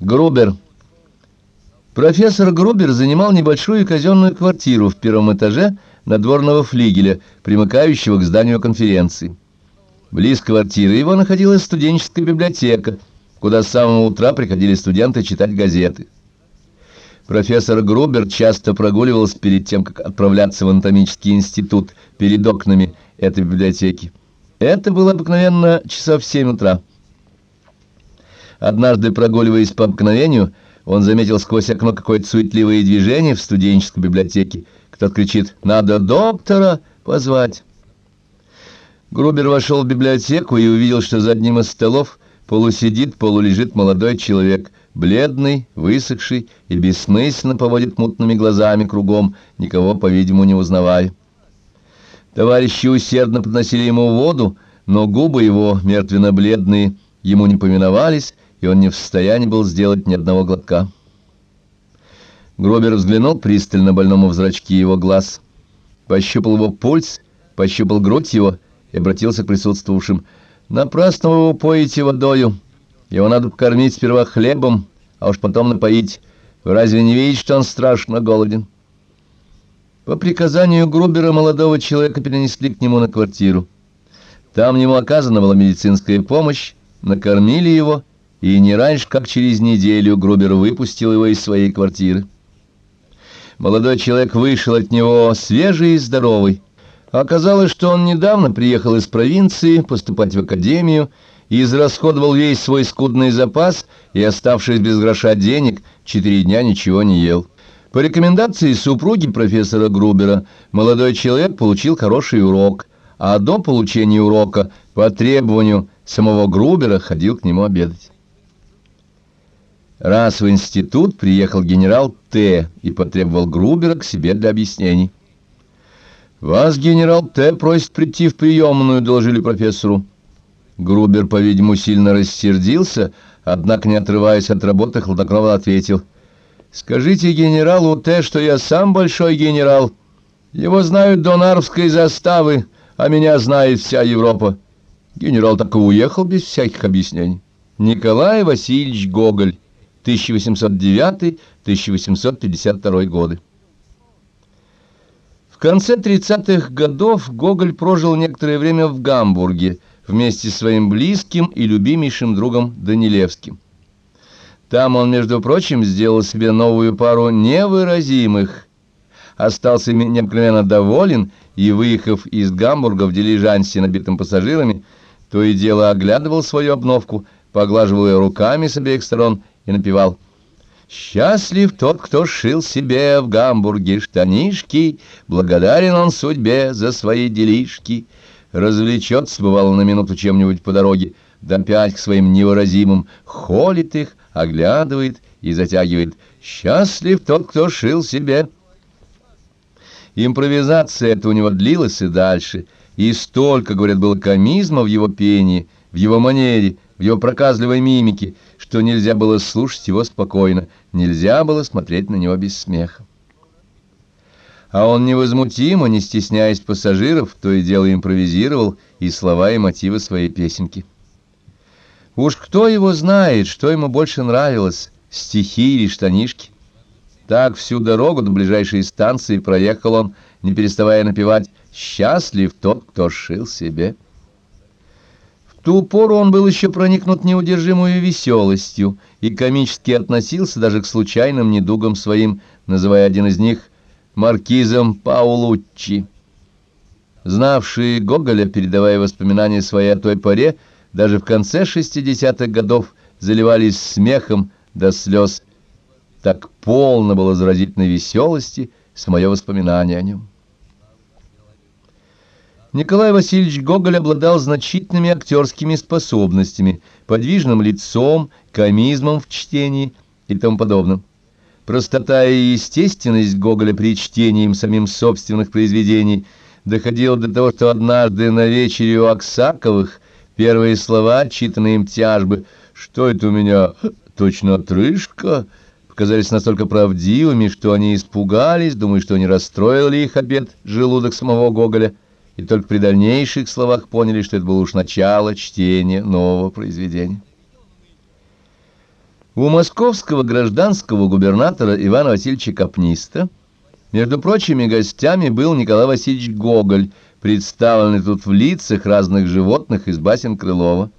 Грубер. Профессор Грубер занимал небольшую казенную квартиру в первом этаже надворного флигеля, примыкающего к зданию конференции. Близ квартиры его находилась студенческая библиотека, куда с самого утра приходили студенты читать газеты. Профессор Грубер часто прогуливался перед тем, как отправляться в анатомический институт перед окнами этой библиотеки. Это было обыкновенно часов в семь утра. Однажды, прогуливаясь по обыкновению, он заметил сквозь окно какое-то суетливое движение в студенческой библиотеке. Кто-то кричит «Надо доктора позвать!». Грубер вошел в библиотеку и увидел, что за одним из столов полусидит, полулежит молодой человек, бледный, высохший и бессмысленно поводит мутными глазами кругом, никого, по-видимому, не узнавая. Товарищи усердно подносили ему воду, но губы его, мертвенно-бледные, ему не поминовались, и он не в состоянии был сделать ни одного глотка. Гробер взглянул пристально больному в зрачки его глаз, пощупал его пульс, пощупал грудь его и обратился к присутствовавшим. «Напрасно вы его поете водою. Его надо покормить сперва хлебом, а уж потом напоить. Вы разве не видите, что он страшно голоден?» По приказанию Грубера молодого человека перенесли к нему на квартиру. Там ему оказана была медицинская помощь, накормили его и не раньше, как через неделю Грубер выпустил его из своей квартиры. Молодой человек вышел от него свежий и здоровый. Оказалось, что он недавно приехал из провинции поступать в академию и израсходовал весь свой скудный запас и, оставшись без гроша денег, четыре дня ничего не ел. По рекомендации супруги профессора Грубера молодой человек получил хороший урок, а до получения урока по требованию самого Грубера ходил к нему обедать. Раз в институт приехал генерал Т. и потребовал Грубера к себе для объяснений. «Вас генерал Т. просит прийти в приемную», — доложили профессору. Грубер, по-видимому, сильно рассердился, однако, не отрываясь от работы, хладнокровно ответил. «Скажите генералу Т., что я сам большой генерал. Его знают до заставы, а меня знает вся Европа». Генерал так и уехал без всяких объяснений. Николай Васильевич Гоголь 1809-1852 годы. В конце 30-х годов Гоголь прожил некоторое время в Гамбурге вместе с своим близким и любимейшим другом Данилевским. Там он, между прочим, сделал себе новую пару невыразимых, остался необыкновенно доволен и, выехав из Гамбурга в дилижансе, набитым пассажирами, то и дело оглядывал свою обновку, поглаживал ее руками с обеих сторон и напевал «Счастлив тот, кто шил себе в Гамбурге штанишки, благодарен он судьбе за свои делишки». Развлечется, бывало, на минуту чем-нибудь по дороге, да опять к своим невыразимым, холит их, оглядывает и затягивает «Счастлив тот, кто шил себе». Импровизация эта у него длилась и дальше, и столько, говорят, было комизма в его пении, в его манере, в его проказливой мимике, что нельзя было слушать его спокойно, нельзя было смотреть на него без смеха. А он невозмутимо, не стесняясь пассажиров, то и дело импровизировал и слова, и мотивы своей песенки. Уж кто его знает, что ему больше нравилось, стихи или штанишки. Так всю дорогу до ближайшей станции проехал он, не переставая напевать «Счастлив тот, кто шил себе» ту пору он был еще проникнут неудержимой веселостью и комически относился даже к случайным недугам своим, называя один из них маркизом Паулуччи. Знавшие Гоголя, передавая воспоминания свои о той поре, даже в конце шестидесятых годов заливались смехом до слез. Так полно было заразительной веселости самое воспоминание о нем. Николай Васильевич Гоголь обладал значительными актерскими способностями, подвижным лицом, комизмом в чтении и тому подобным. Простота и естественность Гоголя при чтении им самим собственных произведений доходила до того, что однажды на вечере у Аксаковых первые слова, читанные им тяжбы «Что это у меня? Точно отрыжка?» показались настолько правдивыми, что они испугались, думая, что не расстроил ли их обед желудок самого Гоголя и только при дальнейших словах поняли, что это было уж начало чтения нового произведения. У московского гражданского губернатора Ивана Васильевича Капниста между прочими гостями был Николай Васильевич Гоголь, представленный тут в лицах разных животных из басен Крылова.